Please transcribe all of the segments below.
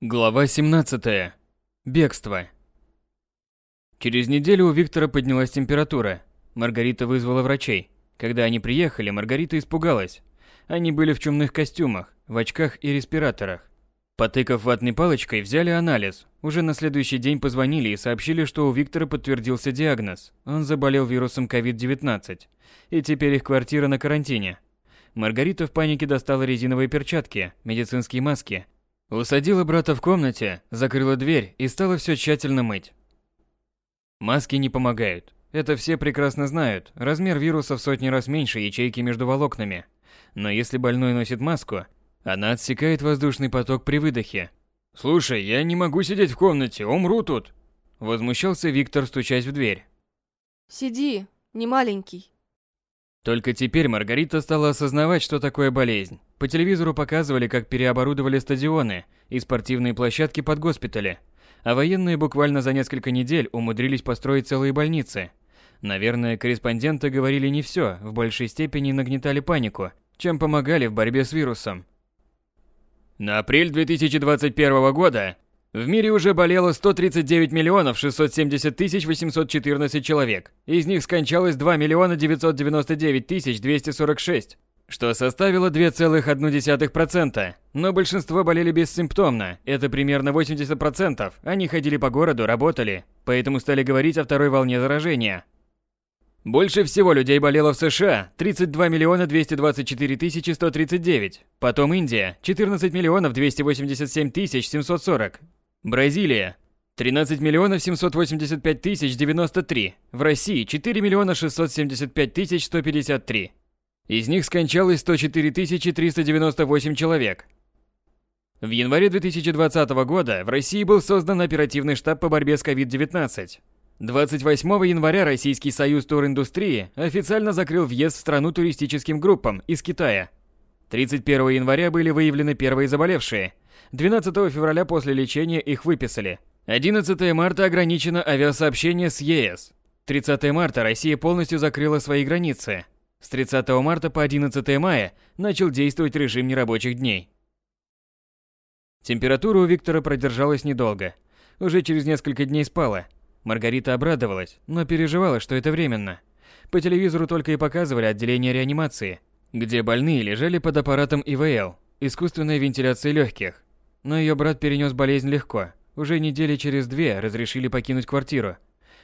Глава 17. Бегство. Через неделю у Виктора поднялась температура. Маргарита вызвала врачей. Когда они приехали, Маргарита испугалась. Они были в чумных костюмах, в очках и респираторах. Потыкав ватной палочкой, взяли анализ. Уже на следующий день позвонили и сообщили, что у Виктора подтвердился диагноз. Он заболел вирусом COVID-19. И теперь их квартира на карантине. Маргарита в панике достала резиновые перчатки, медицинские маски. Усадила брата в комнате, закрыла дверь и стала все тщательно мыть. Маски не помогают. Это все прекрасно знают. Размер вируса в сотни раз меньше ячейки между волокнами. Но если больной носит маску, она отсекает воздушный поток при выдохе. «Слушай, я не могу сидеть в комнате, умру тут!» Возмущался Виктор, стучась в дверь. Сиди, не маленький. Только теперь Маргарита стала осознавать, что такое болезнь. По телевизору показывали, как переоборудовали стадионы и спортивные площадки под госпитали. А военные буквально за несколько недель умудрились построить целые больницы. Наверное, корреспонденты говорили не все, в большей степени нагнетали панику, чем помогали в борьбе с вирусом. На апрель 2021 года в мире уже болело 139 миллионов 670 тысяч 814 человек. Из них скончалось 2 миллиона 999 тысяч 246, что составило 2,1%. Но большинство болели бессимптомно, это примерно 80%. Они ходили по городу, работали, поэтому стали говорить о второй волне заражения. Больше всего людей болело в США – 32 миллиона 224 тысячи 139. Потом Индия – 14 миллионов 287 тысяч 740. Бразилия – 13 миллионов 785 тысяч 93. В России – 4 миллиона 675 тысяч 153. Из них скончалось 104 тысячи 398 человек. В январе 2020 года в России был создан оперативный штаб по борьбе с COVID-19. 28 января Российский союз туриндустрии официально закрыл въезд в страну туристическим группам из Китая. 31 января были выявлены первые заболевшие. 12 февраля после лечения их выписали. 11 марта ограничено авиасообщение с ЕС. 30 марта Россия полностью закрыла свои границы. С 30 марта по 11 мая начал действовать режим нерабочих дней. Температура у Виктора продержалась недолго. Уже через несколько дней спала. Маргарита обрадовалась, но переживала, что это временно. По телевизору только и показывали отделение реанимации, где больные лежали под аппаратом ИВЛ, искусственной вентиляции легких. Но ее брат перенес болезнь легко. Уже недели через две разрешили покинуть квартиру.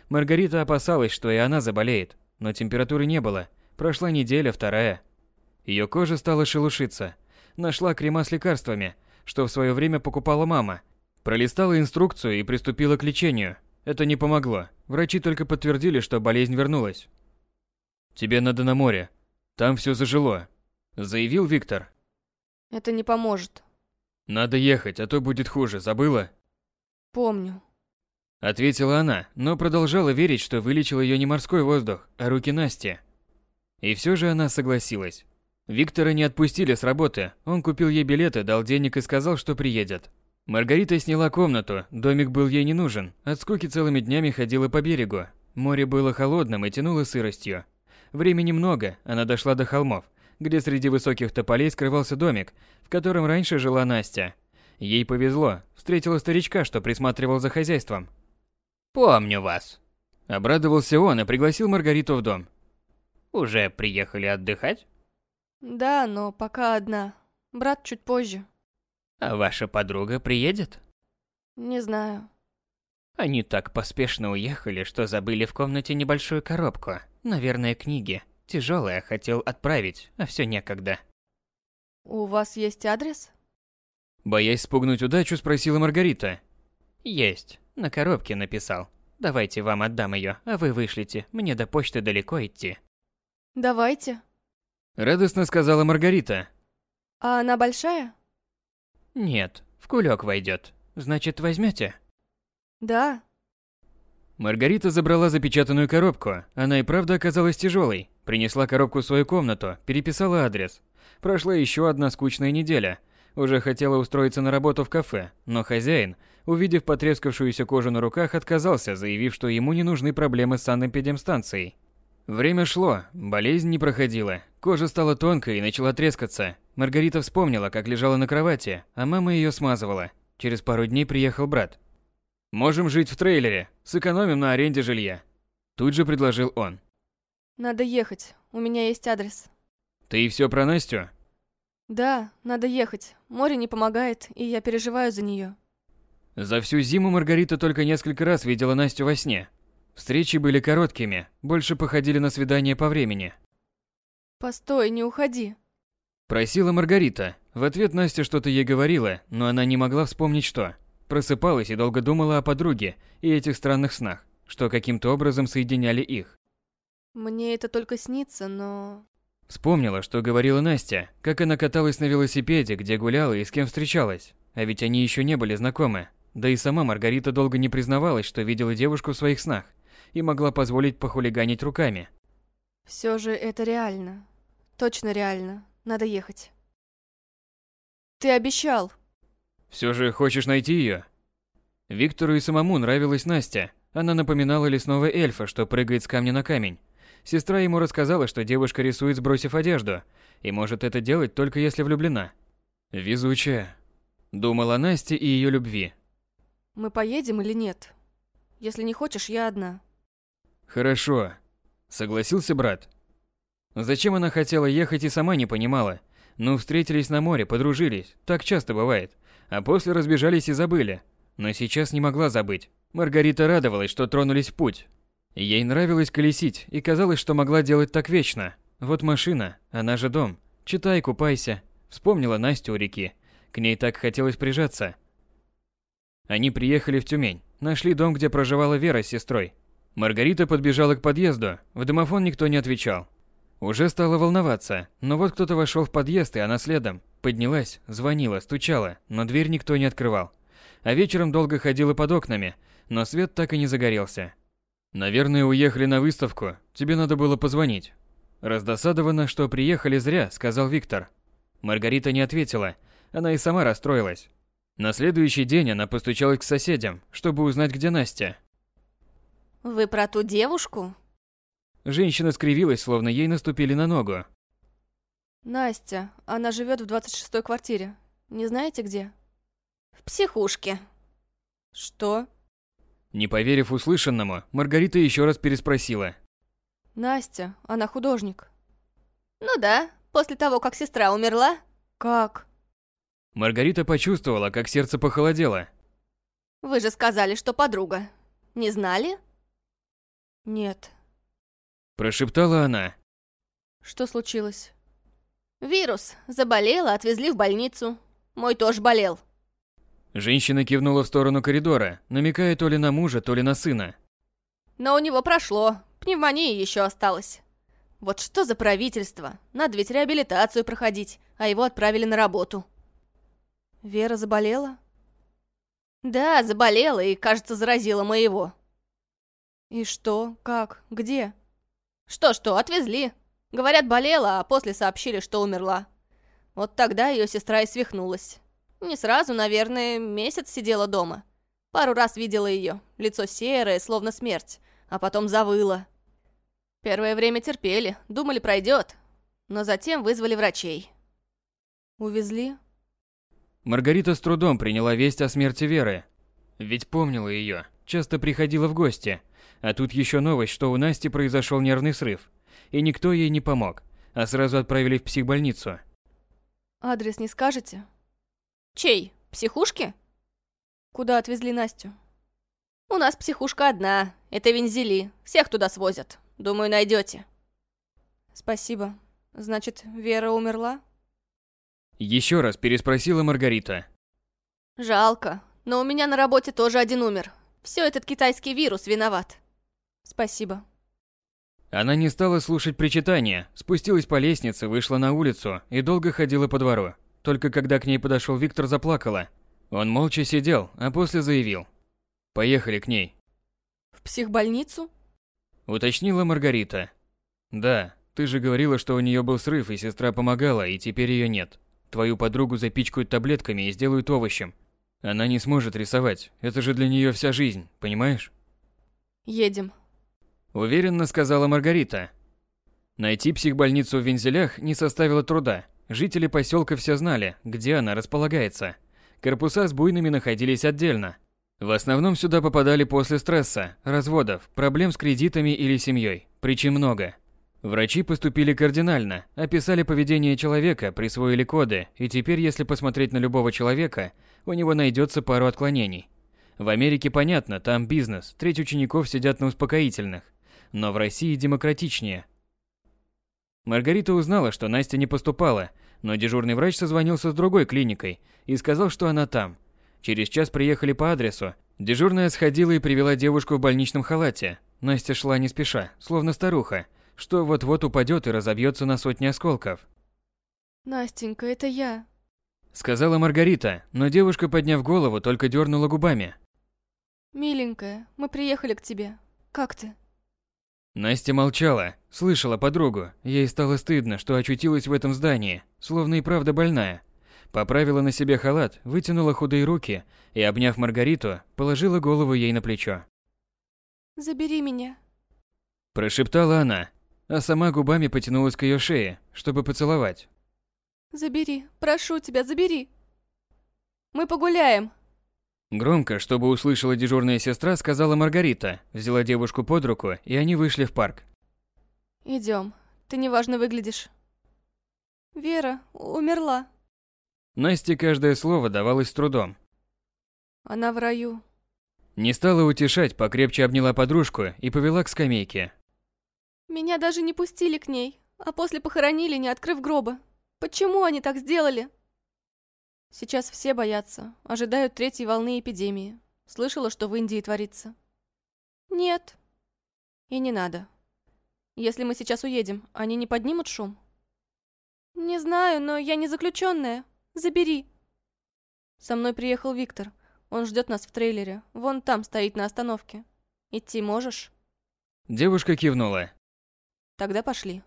Маргарита опасалась, что и она заболеет, но температуры не было. Прошла неделя, вторая. Ее кожа стала шелушиться. Нашла крема с лекарствами, что в свое время покупала мама. Пролистала инструкцию и приступила к лечению. Это не помогло. Врачи только подтвердили, что болезнь вернулась. «Тебе надо на море. Там все зажило», – заявил Виктор. Это не поможет. «Надо ехать, а то будет хуже, забыла?» Помню. Ответила она, но продолжала верить, что вылечил ее не морской воздух, а руки Насти. И все же она согласилась. Виктора не отпустили с работы, он купил ей билеты, дал денег и сказал, что приедет. Маргарита сняла комнату, домик был ей не нужен, от скуки целыми днями ходила по берегу. Море было холодным и тянуло сыростью. Времени много, она дошла до холмов, где среди высоких тополей скрывался домик, в котором раньше жила Настя. Ей повезло, встретила старичка, что присматривал за хозяйством. «Помню вас. Обрадовался он и пригласил Маргариту в дом. Уже приехали отдыхать? Да, но пока одна. Брат чуть позже. А ваша подруга приедет? Не знаю. Они так поспешно уехали, что забыли в комнате небольшую коробку. Наверное, книги. Тяжелая хотел отправить, а все некогда. У вас есть адрес? Боясь спугнуть удачу, спросила Маргарита. Есть. На коробке написал. Давайте вам отдам ее, а вы вышлите. Мне до почты далеко идти. Давайте. Радостно сказала Маргарита. А она большая? Нет, в кулек войдет. Значит, возьмете? Да. Маргарита забрала запечатанную коробку. Она и правда оказалась тяжелой. Принесла коробку в свою комнату, переписала адрес. Прошла еще одна скучная неделя. Уже хотела устроиться на работу в кафе, но хозяин, увидев потрескавшуюся кожу на руках, отказался, заявив, что ему не нужны проблемы с санэпидемстанцией. Время шло, болезнь не проходила. Кожа стала тонкой и начала трескаться. Маргарита вспомнила, как лежала на кровати, а мама ее смазывала. Через пару дней приехал брат. «Можем жить в трейлере, сэкономим на аренде жилья», – тут же предложил он. Надо ехать, у меня есть адрес. «Ты все про Настю?» Да, надо ехать. Море не помогает, и я переживаю за нее. За всю зиму Маргарита только несколько раз видела Настю во сне. Встречи были короткими, больше походили на свидание по времени. Постой, не уходи. Просила Маргарита. В ответ Настя что-то ей говорила, но она не могла вспомнить что. Просыпалась и долго думала о подруге и этих странных снах, что каким-то образом соединяли их. Мне это только снится, но... Вспомнила, что говорила Настя, как она каталась на велосипеде, где гуляла и с кем встречалась. А ведь они еще не были знакомы. Да и сама Маргарита долго не признавалась, что видела девушку в своих снах и могла позволить похулиганить руками. Все же это реально. Точно реально. Надо ехать. Ты обещал. Все же хочешь найти ее? Виктору и самому нравилась Настя. Она напоминала лесного эльфа, что прыгает с камня на камень. Сестра ему рассказала, что девушка рисует, сбросив одежду, и может это делать только если влюблена. Везучая. Думала Настя и ее любви. Мы поедем или нет? Если не хочешь, я одна. Хорошо. Согласился брат. Зачем она хотела ехать и сама не понимала. Ну, встретились на море, подружились, так часто бывает. А после разбежались и забыли. Но сейчас не могла забыть. Маргарита радовалась, что тронулись в путь. Ей нравилось колесить, и казалось, что могла делать так вечно. Вот машина, она же дом. Читай, купайся. Вспомнила Настю у реки. К ней так хотелось прижаться. Они приехали в Тюмень, нашли дом, где проживала Вера с сестрой. Маргарита подбежала к подъезду, в домофон никто не отвечал. Уже стала волноваться, но вот кто-то вошел в подъезд, и она следом. Поднялась, звонила, стучала, но дверь никто не открывал. А вечером долго ходила под окнами, но свет так и не загорелся. Наверное, уехали на выставку. Тебе надо было позвонить. Раздосадована, что приехали зря, сказал Виктор. Маргарита не ответила. Она и сама расстроилась. На следующий день она постучалась к соседям, чтобы узнать, где Настя. Вы про ту девушку? Женщина скривилась, словно ей наступили на ногу. Настя, она живет в 26-й квартире. Не знаете где? В психушке. Что? Не поверив услышанному, Маргарита еще раз переспросила. Настя, она художник. Ну да, после того, как сестра умерла. Как? Маргарита почувствовала, как сердце похолодело. Вы же сказали, что подруга. Не знали? Нет. Прошептала она. Что случилось? Вирус. Заболела, отвезли в больницу. Мой тоже болел. Женщина кивнула в сторону коридора, намекая то ли на мужа, то ли на сына. Но у него прошло. Пневмония еще осталась. Вот что за правительство? Надо ведь реабилитацию проходить, а его отправили на работу. Вера заболела? Да, заболела и, кажется, заразила моего. И что? Как? Где? Что-что, отвезли. Говорят, болела, а после сообщили, что умерла. Вот тогда ее сестра и свихнулась. Не сразу, наверное, месяц сидела дома. Пару раз видела ее, лицо серое, словно смерть, а потом завыла. Первое время терпели, думали, пройдет, но затем вызвали врачей. Увезли? Маргарита с трудом приняла весть о смерти Веры. Ведь помнила ее, часто приходила в гости. А тут еще новость, что у Насти произошел нервный срыв. И никто ей не помог, а сразу отправили в психбольницу. Адрес не скажете? Чей? Психушки? Куда отвезли Настю? У нас психушка одна. Это Вензели. Всех туда свозят. Думаю, найдете. Спасибо. Значит, Вера умерла? Еще раз переспросила Маргарита. Жалко. Но у меня на работе тоже один умер. Все этот китайский вирус виноват. Спасибо. Она не стала слушать причитания, спустилась по лестнице, вышла на улицу и долго ходила по двору. Только когда к ней подошел Виктор, заплакала. Он молча сидел, а после заявил. «Поехали к ней». В психбольницу? Уточнила Маргарита. «Да, ты же говорила, что у нее был срыв, и сестра помогала, и теперь ее нет. Твою подругу запичкают таблетками и сделают овощем. Она не сможет рисовать, это же для нее вся жизнь, понимаешь?» Едем. Уверенно сказала Маргарита. Найти психбольницу в Вензелях не составило труда. Жители поселка все знали, где она располагается. Корпуса с буйными находились отдельно. В основном сюда попадали после стресса, разводов, проблем с кредитами или семьей. Причин много. Врачи поступили кардинально, описали поведение человека, присвоили коды, и теперь, если посмотреть на любого человека, у него найдется пару отклонений. В Америке понятно, там бизнес, треть учеников сидят на успокоительных, но в России демократичнее. Маргарита узнала, что Настя не поступала, но дежурный врач созвонился с другой клиникой и сказал, что она там. Через час приехали по адресу. Дежурная сходила и привела девушку в больничном халате. Настя шла не спеша, словно старуха, что вот-вот упадет и разобьется на сотни осколков. Настенька, это я. Сказала Маргарита, но девушка, подняв голову, только дернула губами. Миленькая, мы приехали к тебе. Как ты? Настя молчала, слышала подругу. Ей стало стыдно, что очутилась в этом здании, словно и правда больная. Поправила на себе халат, вытянула худые руки и, обняв Маргариту, положила голову ей на плечо. «Забери меня», – прошептала она, а сама губами потянулась к ее шее, чтобы поцеловать. «Забери, прошу тебя, забери. Мы погуляем», Громко, чтобы услышала дежурная сестра, сказала Маргарита, взяла девушку под руку, и они вышли в парк. Идем. Ты неважно выглядишь. Вера умерла. Насте каждое слово давалось с трудом. Она в раю. Не стала утешать, покрепче обняла подружку и повела к скамейке. Меня даже не пустили к ней, а после похоронили, не открыв гроба. Почему они так сделали? Сейчас все боятся, ожидают третьей волны эпидемии. Слышала, что в Индии творится? Нет. И не надо. Если мы сейчас уедем, они не поднимут шум? Не знаю, но я не заключенная. Забери. Со мной приехал Виктор. Он ждет нас в трейлере. Вон там стоит на остановке. Идти можешь? Девушка кивнула. Тогда пошли.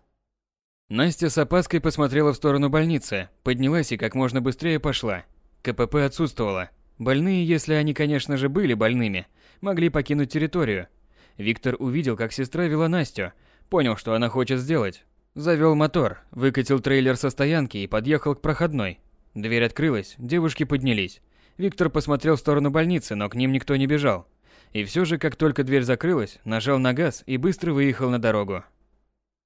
Настя с опаской посмотрела в сторону больницы, поднялась и как можно быстрее пошла. КПП отсутствовало. Больные, если они, конечно же, были больными, могли покинуть территорию. Виктор увидел, как сестра вела Настю, понял, что она хочет сделать. Завел мотор, выкатил трейлер со стоянки и подъехал к проходной. Дверь открылась, девушки поднялись. Виктор посмотрел в сторону больницы, но к ним никто не бежал. И все же, как только дверь закрылась, нажал на газ и быстро выехал на дорогу.